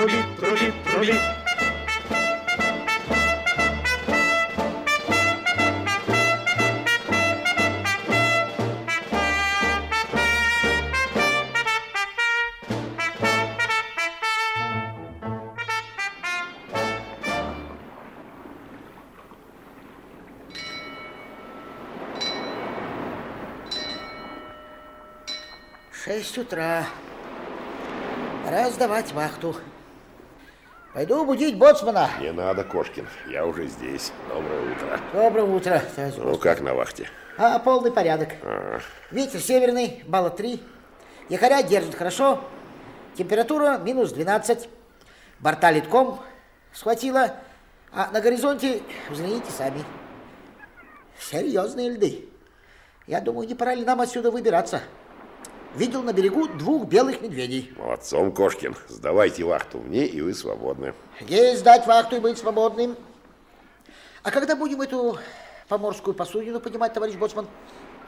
трубит, трубит, трубит. Шесть утра. Пора сдавать вахту. Пойду будить боцмана. Не надо, Кошкин, я уже здесь. Доброе утро. Доброе утро, товарищ Ну, как на вахте? А, полный порядок. А. Ветер северный, балла три. Якоря держит хорошо. Температура минус 12. Борта литком схватила. А на горизонте, взгляните сами, серьезные льды. Я думаю, не пора ли нам отсюда выбираться? Видел на берегу двух белых медведей. Молодцом, Кошкин. Сдавайте вахту мне, и вы свободны. Есть сдать вахту и быть свободным. А когда будем эту поморскую посудину поднимать, товарищ Боцман?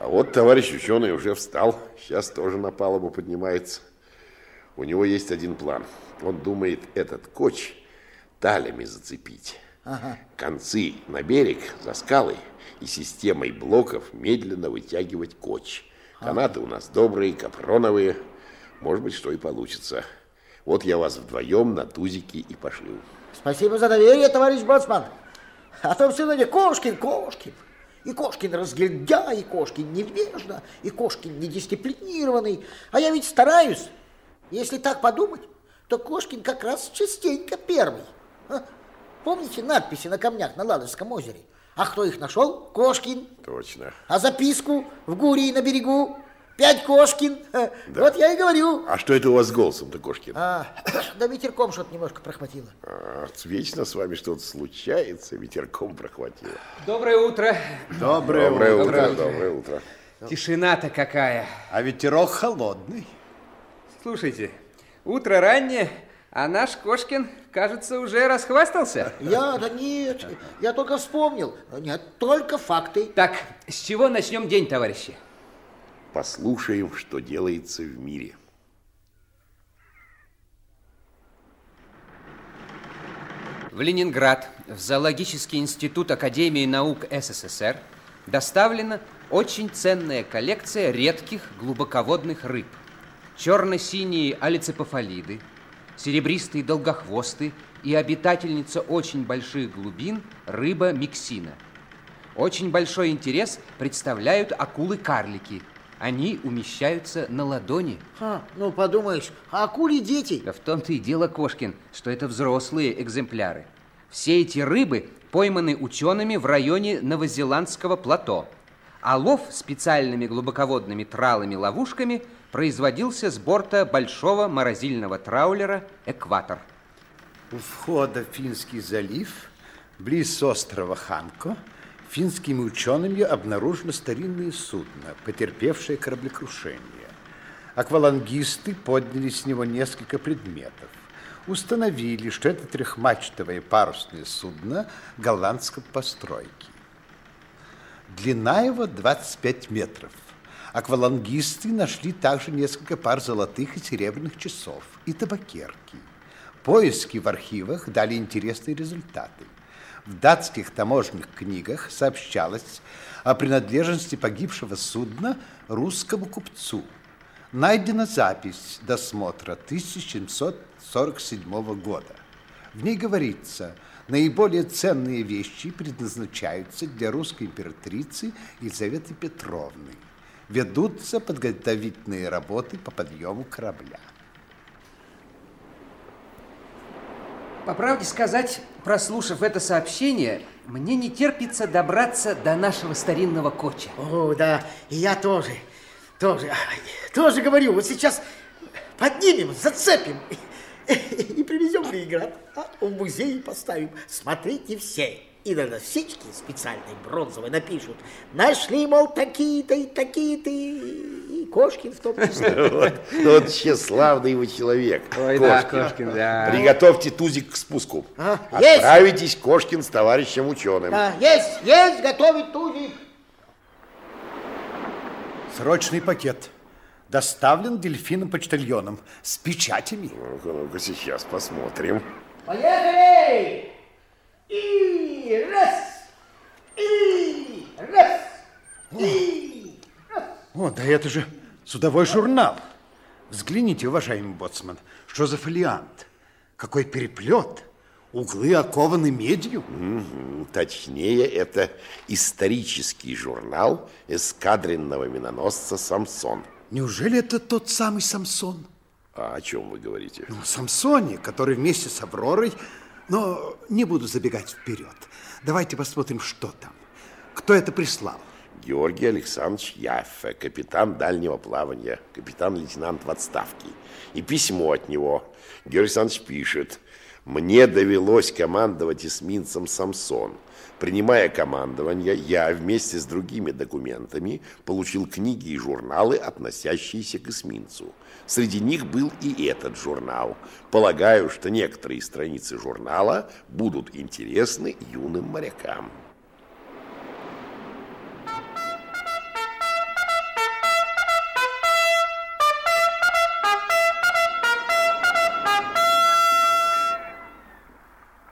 А вот товарищ ученый уже встал. Сейчас тоже на палубу поднимается. У него есть один план. Он думает этот коч талями зацепить. Ага. Концы на берег за скалой и системой блоков медленно вытягивать коч. Канаты у нас добрые, капроновые. Может быть, что и получится. Вот я вас вдвоем на тузики и пошлю. Спасибо за доверие, товарищ Боцман. А то на Кошкин, Кошкин. И Кошкин разглядя, и Кошкин невежно, и Кошкин недисциплинированный. А я ведь стараюсь. Если так подумать, то Кошкин как раз частенько первый. А? Помните надписи на камнях на Ладожском озере? А кто их нашел? Кошкин. Точно. А записку в Гурии на берегу? Пять Кошкин. Да. Вот я и говорю. А что это у вас с голосом-то, Кошкин? А, да ветерком что-то немножко прохватило. А, вечно с вами что-то случается, ветерком прохватило. Доброе утро. Доброе, доброе утро. утро. Доброе утро. Тишина-то какая. А ветерок холодный. Слушайте, утро раннее, а наш Кошкин, кажется, уже расхвастался. Я, да нет, я только вспомнил. Нет, только факты. Так, с чего начнем день, товарищи? Послушаем, что делается в мире. В Ленинград, в Зоологический институт Академии наук СССР доставлена очень ценная коллекция редких глубоководных рыб. Черно-синие алицепофалиды, серебристые долгохвосты и обитательница очень больших глубин рыба миксина. Очень большой интерес представляют акулы-карлики. Они умещаются на ладони. А, ну, подумаешь, акули дети? Да в том-то и дело, Кошкин, что это взрослые экземпляры. Все эти рыбы пойманы учеными в районе Новозеландского плато. А лов специальными глубоководными тралами-ловушками – производился с борта большого морозильного траулера «Экватор». У входа в Финский залив, близ острова Ханко, финскими учеными обнаружено старинное судно, потерпевшее кораблекрушение. Аквалангисты подняли с него несколько предметов. Установили, что это трехмачтовое парусное судно голландской постройки. Длина его 25 метров. Аквалангисты нашли также несколько пар золотых и серебряных часов и табакерки. Поиски в архивах дали интересные результаты. В датских таможенных книгах сообщалось о принадлежности погибшего судна русскому купцу. Найдена запись досмотра 1747 года. В ней говорится, наиболее ценные вещи предназначаются для русской императрицы Елизаветы Петровны ведутся подготовительные работы по подъему корабля. По правде сказать, прослушав это сообщение, мне не терпится добраться до нашего старинного коча. О, да, и я тоже, тоже, тоже говорю, вот сейчас поднимем, зацепим И привезем в Ленинград, а в музей поставим. Смотрите все. И на досечке специальной бронзовой напишут. Нашли, мол, такие-то и такие-то, и Кошкин в том числе. Вот, вот тщеславный вы человек. Ой, да, Кошкин, да. Приготовьте тузик к спуску. А, есть. Отправитесь, Кошкин, с товарищем ученым. Да, есть, есть, готовить тузик. Срочный пакет. Доставлен дельфином-почтальоном с печатями. Ну-ка, ну-ка, сейчас посмотрим. Поехали! И раз, и раз, и раз. О, да это же судовой журнал. Взгляните, уважаемый боцман, что за фолиант? Какой переплет? Углы окованы медью. Мгм, Точнее, это исторический журнал эскадренного миноносца «Самсон». Неужели это тот самый Самсон? А о чем вы говорите? Ну, Самсоне, который вместе с Авророй... Но не буду забегать вперед. Давайте посмотрим, что там. Кто это прислал? Георгий Александрович Яффе, капитан дальнего плавания, капитан-лейтенант в отставке. И письмо от него. Георгий Александрович пишет. «Мне довелось командовать эсминцем «Самсон». Принимая командование, я вместе с другими документами получил книги и журналы, относящиеся к эсминцу. Среди них был и этот журнал. Полагаю, что некоторые страницы журнала будут интересны юным морякам.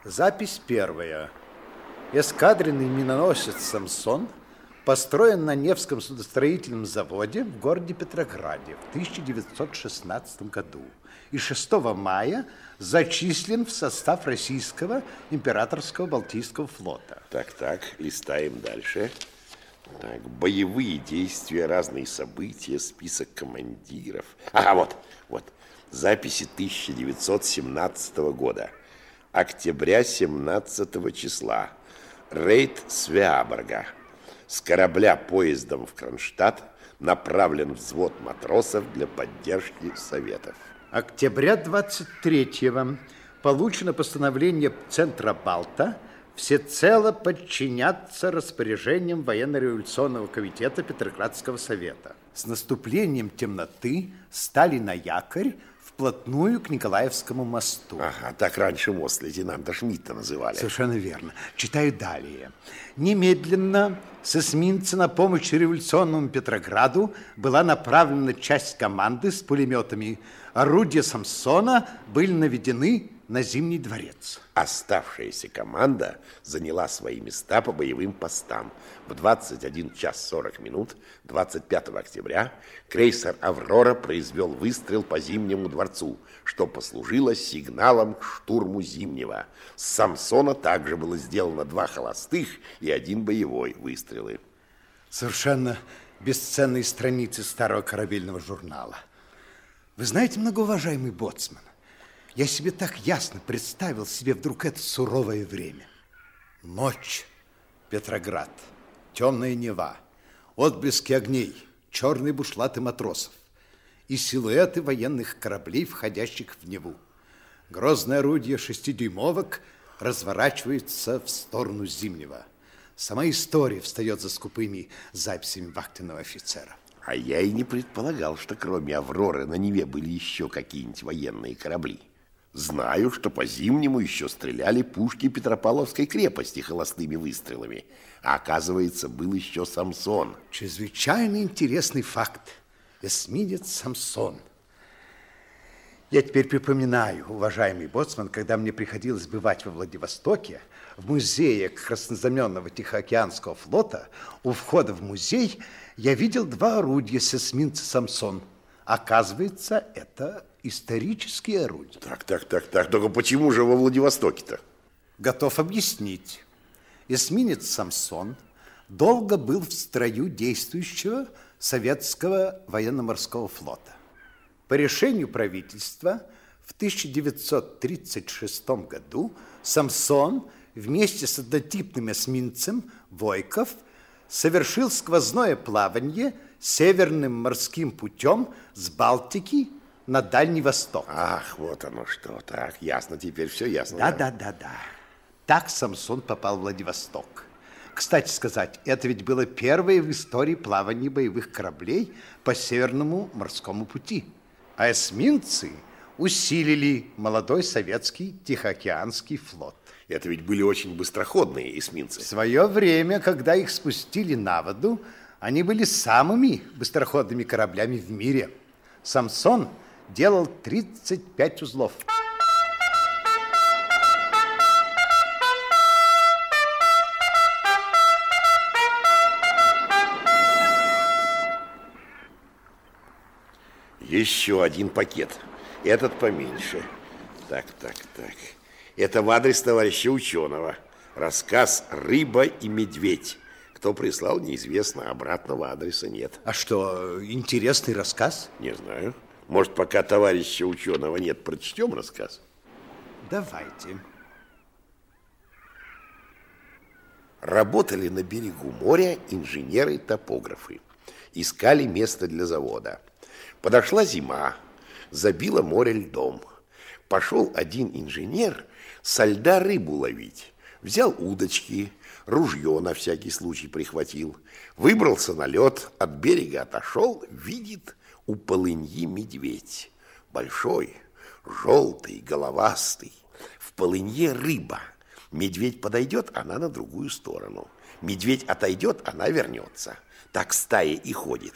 Запись первая. Эскадренный миноносец «Самсон» построен на Невском судостроительном заводе в городе Петрограде в 1916 году и 6 мая зачислен в состав российского императорского Балтийского флота. Так, так, листаем дальше. Так, боевые действия, разные события, список командиров. Ага, вот, вот, записи 1917 года. Октября 17 числа. Рейд Свяборга. С корабля поездом в Кронштадт направлен взвод матросов для поддержки советов. Октября 23-го получено постановление Центра Балта всецело подчиняться распоряжениям военно-революционного комитета Петроградского совета. С наступлением темноты стали на якорь вплотную к Николаевскому мосту. Ага, так раньше мост лейтенанта Шмидта называли. Совершенно верно. Читаю далее. Немедленно с эсминца на помощь революционному Петрограду была направлена часть команды с пулеметами. Орудия Самсона были наведены на Зимний дворец. Оставшаяся команда заняла свои места по боевым постам. В 21 час 40 минут 25 октября крейсер «Аврора» произвел выстрел по Зимнему дворцу, что послужило сигналом к штурму Зимнего. С «Самсона» также было сделано два холостых и один боевой выстрелы. Совершенно бесценные страницы старого корабельного журнала. Вы знаете, многоуважаемый боцман, я себе так ясно представил себе вдруг это суровое время. Ночь, Петроград, темная Нева, отблески огней, черные бушлаты матросов и силуэты военных кораблей, входящих в Неву. Грозное орудие шестидюймовок разворачивается в сторону Зимнего. Сама история встает за скупыми записями вахтенного офицера. А я и не предполагал, что кроме «Авроры» на Неве были еще какие-нибудь военные корабли. Знаю, что по зимнему еще стреляли пушки Петропавловской крепости холостыми выстрелами. А оказывается, был еще Самсон. Чрезвычайно интересный факт. Эсминец Самсон. Я теперь припоминаю, уважаемый боцман, когда мне приходилось бывать во Владивостоке, в музее Краснознаменного Тихоокеанского флота, у входа в музей я видел два орудия с эсминца Самсон. Оказывается, это исторические орудия. Так, так, так, так. Только почему же во Владивостоке-то? Готов объяснить. Эсминец Самсон долго был в строю действующего советского военно-морского флота. По решению правительства в 1936 году Самсон вместе с однотипным эсминцем Войков совершил сквозное плавание северным морским путем с Балтики на Дальний Восток. Ах, вот оно что. Так, ясно, теперь все ясно. Да, да, да, да. Так Самсон попал в Владивосток. Кстати сказать, это ведь было первое в истории плавание боевых кораблей по Северному морскому пути. А эсминцы усилили молодой советский Тихоокеанский флот. Это ведь были очень быстроходные эсминцы. В свое время, когда их спустили на воду, они были самыми быстроходными кораблями в мире. Самсон делал 35 узлов. Еще один пакет. Этот поменьше. Так, так, так. Это в адрес товарища ученого. Рассказ «Рыба и медведь». Кто прислал, неизвестно. Обратного адреса нет. А что, интересный рассказ? Не знаю. Может, пока товарища ученого нет, прочтем рассказ? Давайте. Работали на берегу моря инженеры-топографы. Искали место для завода. Подошла зима, забило море льдом. Пошел один инженер со льда рыбу ловить. Взял удочки, ружье на всякий случай прихватил. Выбрался на лед, от берега отошел, видит у полыньи медведь. Большой, желтый, головастый. В полынье рыба. Медведь подойдет, она на другую сторону. Медведь отойдет, она вернется. Так стая и ходит.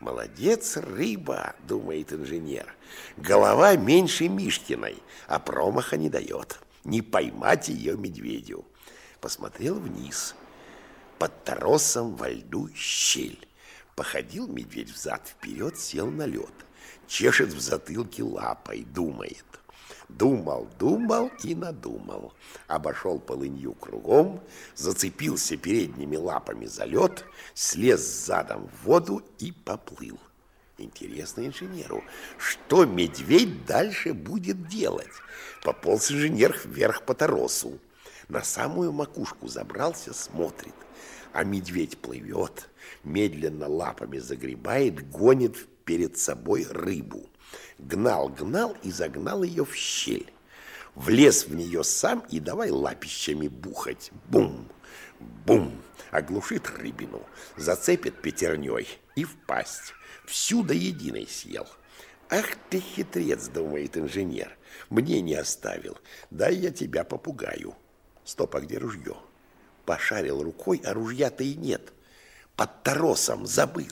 Молодец, рыба, думает инженер. Голова меньше Мишкиной, а промаха не дает. Не поймать ее медведю. Посмотрел вниз. Под торосом во льду щель. Походил медведь взад-вперед, сел на лед. Чешет в затылке лапой, думает. Думал, думал и надумал. Обошел полынью кругом, зацепился передними лапами за лед, слез задом в воду и поплыл. Интересно инженеру, что медведь дальше будет делать? Пополз инженер вверх по торосу. На самую макушку забрался, смотрит. А медведь плывет, медленно лапами загребает, гонит перед собой рыбу. Гнал, гнал и загнал ее в щель. Влез в нее сам и давай лапищами бухать. Бум, бум, оглушит рыбину, зацепит пятерней и в пасть. Всю до единой съел. Ах ты хитрец, думает инженер, мне не оставил. Дай я тебя попугаю. Стоп, а где ружье? Пошарил рукой, а ружья-то и нет. Под торосом забыл.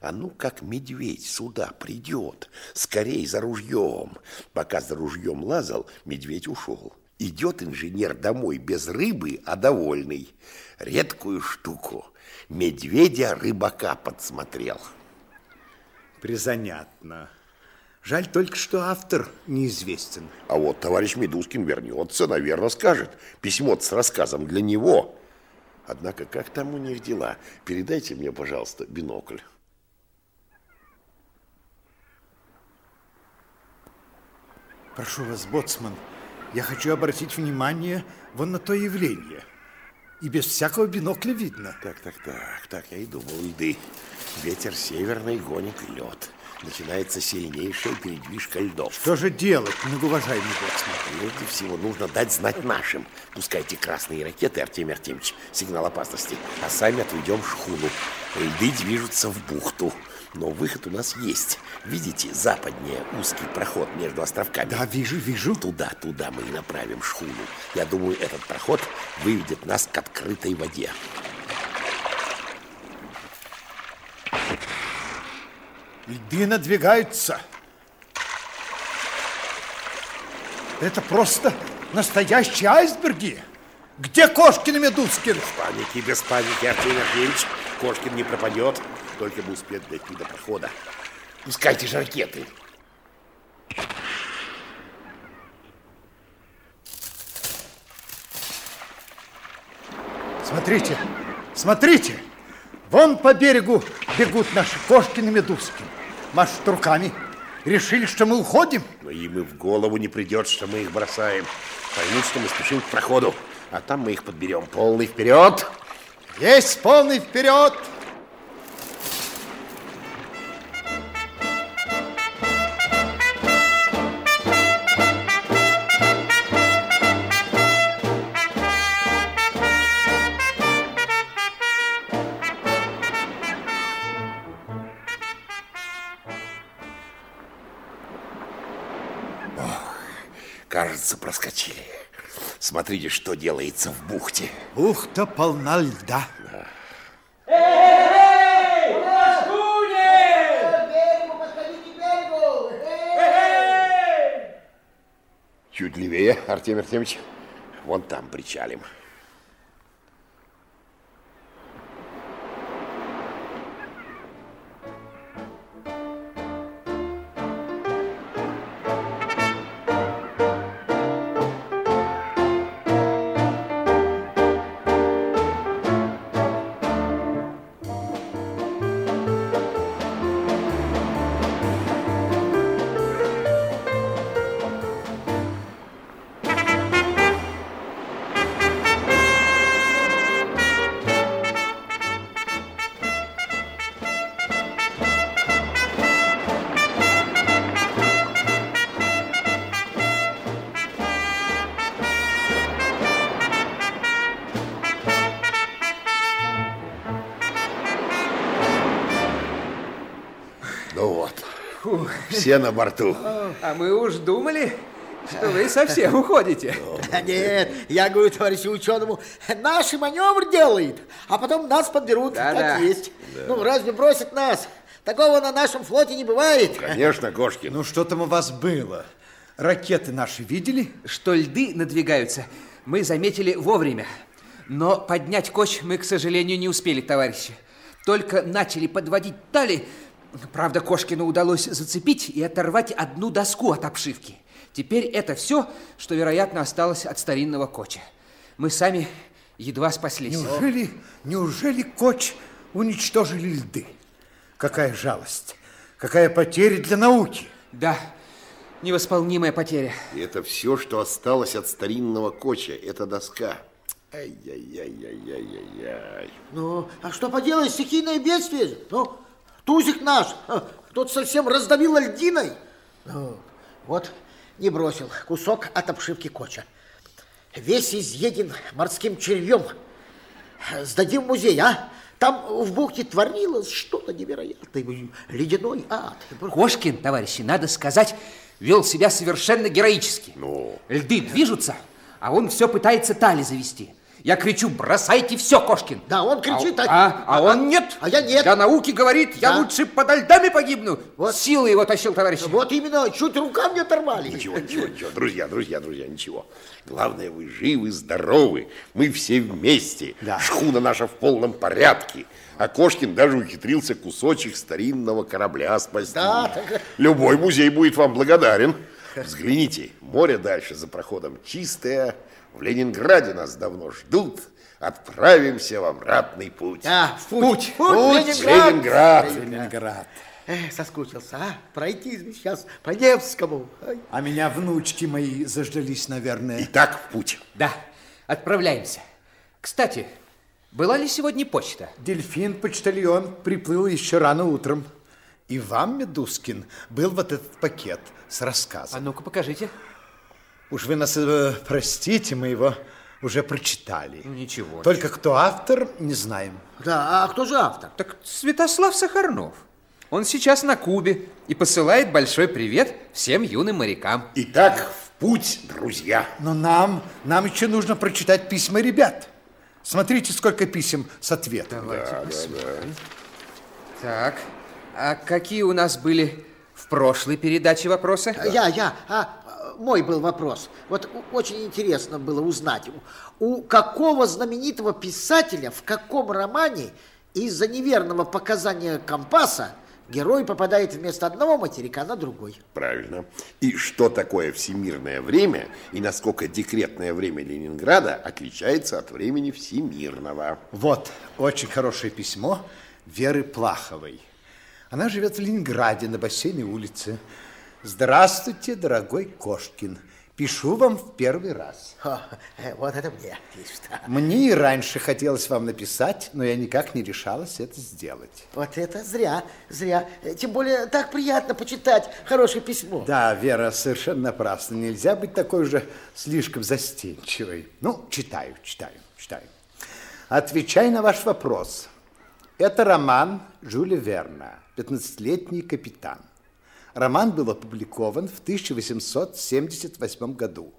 А ну, как медведь сюда придет, скорей за ружьем. Пока за ружьем лазал, медведь ушел. Идет инженер домой без рыбы, а довольный. Редкую штуку. Медведя рыбака подсмотрел. Призанятно. Жаль только, что автор неизвестен. А вот товарищ Медускин вернется, наверное, скажет. Письмо с рассказом для него. Однако, как там у них дела? Передайте мне, пожалуйста, бинокль. Прошу вас, боцман, я хочу обратить внимание вон на то явление. И без всякого бинокля видно. Так, так, так, так, я и думал, льды. Ветер северный гонит лед. Начинается сильнейшая передвижка льдов. Что же делать, многоуважаемый боцман? Прежде всего нужно дать знать нашим. Пускайте красные ракеты, Артемий Артемьевич, сигнал опасности. А сами отведем шхуну. Льды движутся в бухту. Но выход у нас есть. Видите, западнее узкий проход между островками. Да, вижу, вижу. Туда, туда мы и направим шхуну. Я думаю, этот проход выведет нас к открытой воде. Льды надвигаются. Это просто настоящие айсберги. Где Кошкин и Медускин? Без паники, без паники, Артемий Артемьевич. Кошкин не пропадет. Только бы успеть дойти до прохода. Пускайте же ракеты. Смотрите, смотрите. Вон по берегу бегут наши Кошкин и Медускин. Машут руками. Решили, что мы уходим. Но им и в голову не придет, что мы их бросаем. Поймут, что мы спешим к проходу. А там мы их подберем. Полный вперед! Есть полный вперед! Кажется, проскочили. Смотрите, что делается в бухте. Бухта полна льда. Чуть левее, Артемий Артемьевич. Вон там причалим. Все на борту. А мы уж думали, что вы совсем уходите. Да нет, я говорю товарищу ученому, наш маневр делает, а потом нас подберут, Да-да. так есть. Ну, разве бросят нас? Такого на нашем флоте не бывает. Конечно, Кошкин. Ну, что там у вас было? Ракеты наши видели? Что льды надвигаются, мы заметили вовремя. Но поднять коч мы, к сожалению, не успели, товарищи. Только начали подводить тали. Правда, Кошкину удалось зацепить и оторвать одну доску от обшивки. Теперь это все, что, вероятно, осталось от старинного коча. Мы сами едва спаслись. Неужели, неужели коч уничтожили льды? Какая жалость, какая потеря для науки. Да, невосполнимая потеря. И это все, что осталось от старинного коча. Это доска. Ай-яй-яй-яй-яй-яй. Ну, а что поделать, стихийное бедствие. Ну, тузик наш, а, кто-то совсем раздавил льдиной. Ну, вот, не бросил кусок от обшивки коча. Весь изъеден морским червем. Сдадим в музей, а? Там в бухте творилось что-то невероятное. Ледяной ад. Кошкин, товарищи, надо сказать, вел себя совершенно героически. Ну? Льды движутся, а он все пытается тали завести. Я кричу, бросайте все, Кошкин. Да, он кричит, а, а- а, а он нет. а я нет. Для науки говорит, я Да. лучше подо льдами погибну. Вот. Силы его тащил, товарищи. Вот именно, чуть рука мне оторвали. Ничего, ничего, ничего. Друзья, друзья, друзья, ничего. Главное, вы живы, здоровы. Мы все вместе. Да. Шхуна наша в полном порядке. А Кошкин даже ухитрился кусочек старинного корабля спасти. Да, так- Любой музей будет вам благодарен. Взгляните, море дальше за проходом чистое. В Ленинграде нас давно ждут. Отправимся в обратный путь. А, в путь. Путь, Ленинград. Ленинград. Ленинград. Эх, соскучился, а? Пройти сейчас по Невскому. Ай. А меня внучки мои заждались, наверное. Итак, в путь. Да, отправляемся. Кстати, была ли сегодня почта? Дельфин-почтальон приплыл еще рано утром. И вам, Медускин, был вот этот пакет с А рассказом. ну-ка, покажите. Уж вы нас э, простите, мы его уже прочитали. Ничего. Только кто автор, не знаем. Да, а кто же автор? Так Святослав Сахарнов. Он сейчас на Кубе и посылает большой привет всем юным морякам. Итак, в путь, друзья. Но нам, нам еще нужно прочитать письма ребят. Смотрите, сколько писем с ответом. Давайте посмотрим. Так, а какие у нас были в прошлой передаче вопросы? Я, я, а, мой был вопрос. Вот очень интересно было узнать, у, у какого знаменитого писателя, в каком романе из-за неверного показания компаса герой попадает вместо одного материка на другой? Правильно. И что такое всемирное время и насколько декретное время Ленинграда отличается от времени всемирного? Вот, очень хорошее письмо Веры Плаховой. Она живет в Ленинграде на бассейной улице. Здравствуйте, дорогой Кошкин. Пишу вам в первый раз. Ха, э, вот это мне пишет. Мне и раньше хотелось вам написать, но я никак не решалась это сделать. Вот это зря, зря. Э, Тем более так приятно почитать хорошее письмо. Да, Вера, совершенно напрасно. Нельзя быть такой же слишком застенчивой. Ну, читаю, читаю, читаю. Отвечай на ваш вопрос. Это роман Жюля Верна «15-летний капитан». Роман был опубликован в 1878 году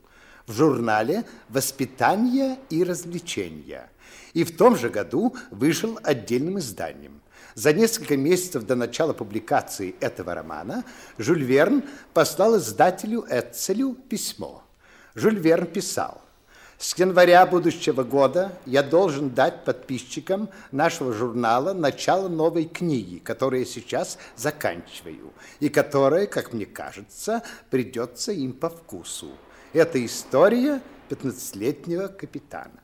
в журнале «Воспитание и развлечения». И в том же году вышел отдельным изданием. За несколько месяцев до начала публикации этого романа Жюль Верн послал издателю Эцелю письмо. Жюль Верн писал, с января будущего года я должен дать подписчикам нашего журнала начало новой книги, которую я сейчас заканчиваю, и которая, как мне кажется, придется им по вкусу. Это история 15-летнего капитана.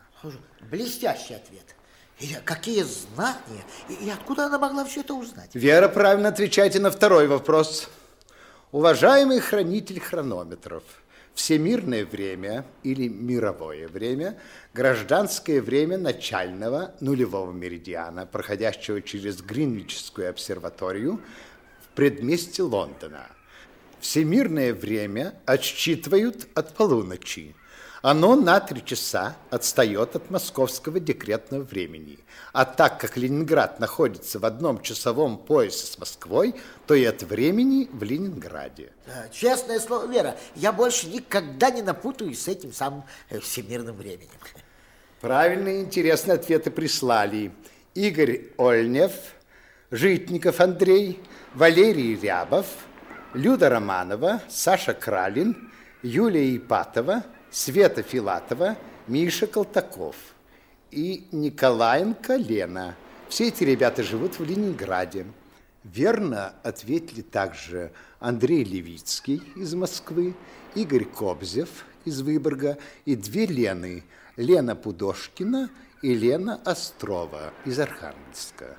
Блестящий ответ. И какие знания? И, и откуда она могла все это узнать? Вера, правильно отвечайте на второй вопрос. Уважаемый хранитель хронометров, всемирное время или мировое время, гражданское время начального нулевого меридиана, проходящего через Гринвичскую обсерваторию в предместе Лондона. Всемирное время отсчитывают от полуночи. Оно на три часа отстает от московского декретного времени. А так как Ленинград находится в одном часовом поясе с Москвой, то и от времени в Ленинграде. Честное слово, Вера, я больше никогда не напутаюсь с этим самым э, всемирным временем. Правильные интересные ответы прислали Игорь Ольнев, Житников Андрей, Валерий Рябов, Люда Романова, Саша Кралин, Юлия Ипатова – Света Филатова, Миша Колтаков и Николаенко Лена. Все эти ребята живут в Ленинграде. Верно ответили также Андрей Левицкий из Москвы, Игорь Кобзев из Выборга и две Лены, Лена Пудошкина и Лена Острова из Архангельска.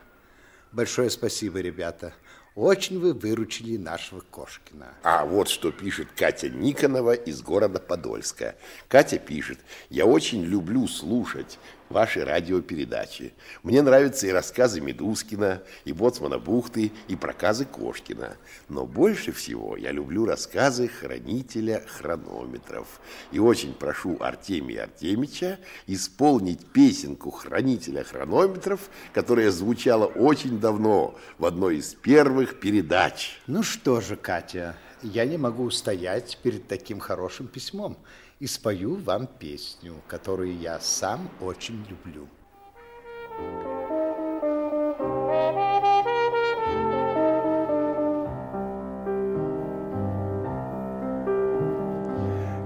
Большое спасибо, ребята. Очень вы выручили нашего Кошкина. А вот что пишет Катя Никонова из города Подольска. Катя пишет, я очень люблю слушать ваши радиопередачи. Мне нравятся и рассказы Медускина, и Боцмана Бухты, и проказы Кошкина. Но больше всего я люблю рассказы хранителя хронометров. И очень прошу Артемия Артемича исполнить песенку хранителя хронометров, которая звучала очень давно в одной из первых передач. Ну что же, Катя, я не могу устоять перед таким хорошим письмом и спою вам песню, которую я сам очень люблю.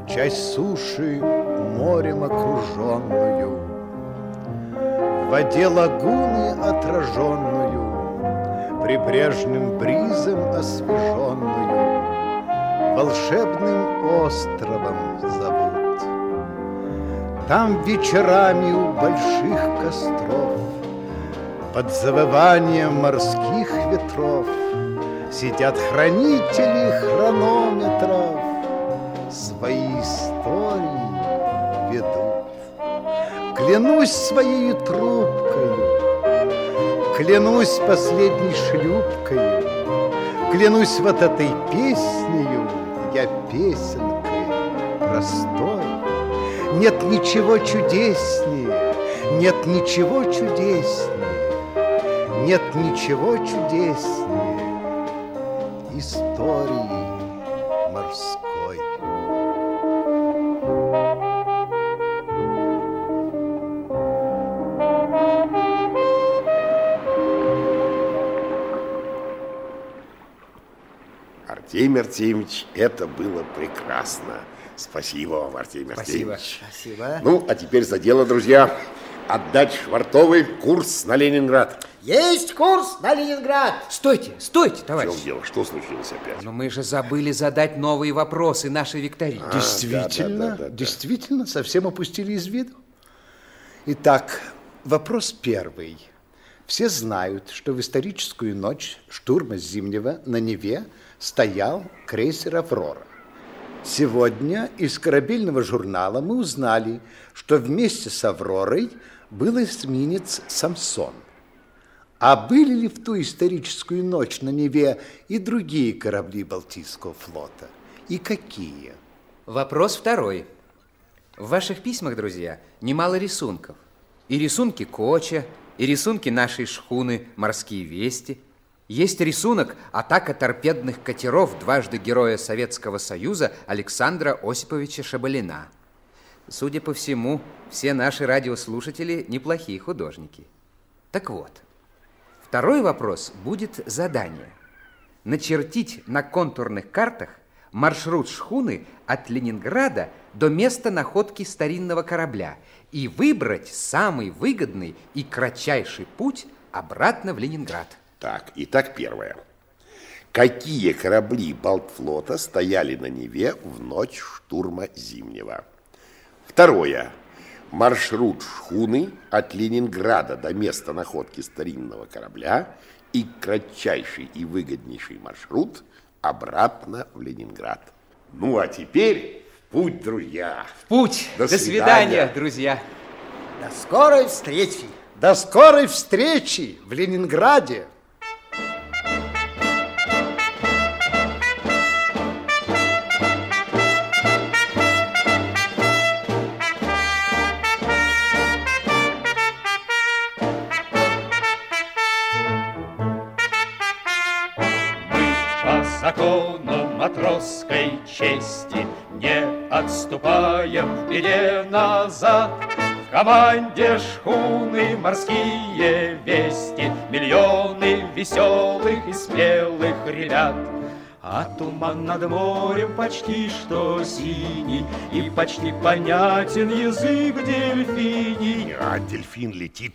Часть суши морем окруженную, В воде лагуны отраженную, Прибрежным бризом освеженную, Волшебным островом. Там вечерами у больших костров Под завыванием морских ветров Сидят хранители хронометров. Свои истории ведут. Клянусь своей трубкою Клянусь последней шлюпкой Клянусь вот этой песнею Я песенкой простой нет ничего чудеснее, нет ничего чудеснее, нет ничего чудеснее истории морской. Артемий Артемьевич, это было прекрасно. Спасибо вам, Артемий Спасибо. Артемьевич. Спасибо. Ну, а теперь за дело, друзья. Отдать Швартовый курс на Ленинград. Есть курс на Ленинград. Стойте, стойте, В товарищ. чем дело? Что случилось опять? Но мы же забыли задать новые вопросы нашей викторине. Действительно, да, да, да, да. действительно, совсем опустили из виду. Итак, вопрос первый. Все знают, что в историческую ночь штурма Зимнего на Неве стоял крейсер «Аврора». Сегодня из корабельного журнала мы узнали, что вместе с «Авророй» был эсминец «Самсон». А были ли в ту историческую ночь на Неве и другие корабли Балтийского флота? И какие? Вопрос второй. В ваших письмах, друзья, немало рисунков. И рисунки Коча, и рисунки нашей шхуны «Морские вести». Есть рисунок «Атака торпедных катеров» дважды героя Советского Союза Александра Осиповича Шабалина. Судя по всему, все наши радиослушатели неплохие художники. Так вот, второй вопрос будет задание. Начертить на контурных картах маршрут шхуны от Ленинграда до места находки старинного корабля и выбрать самый выгодный и кратчайший путь обратно в Ленинград. Так, итак, первое. Какие корабли Балтфлота стояли на Неве в ночь штурма Зимнего? Второе. Маршрут шхуны от Ленинграда до места находки старинного корабля и кратчайший и выгоднейший маршрут обратно в Ленинград. Ну, а теперь в путь, друзья. В путь. До До, свидания. свидания, друзья. До скорой встречи. До скорой встречи в Ленинграде! По закону матросской чести. Не отступаем в беде назад. В команде шхуны морские вести. Миллионы веселых и смелых ребят. А туман над морем почти что синий. И почти понятен язык дельфиний. А дельфин летит.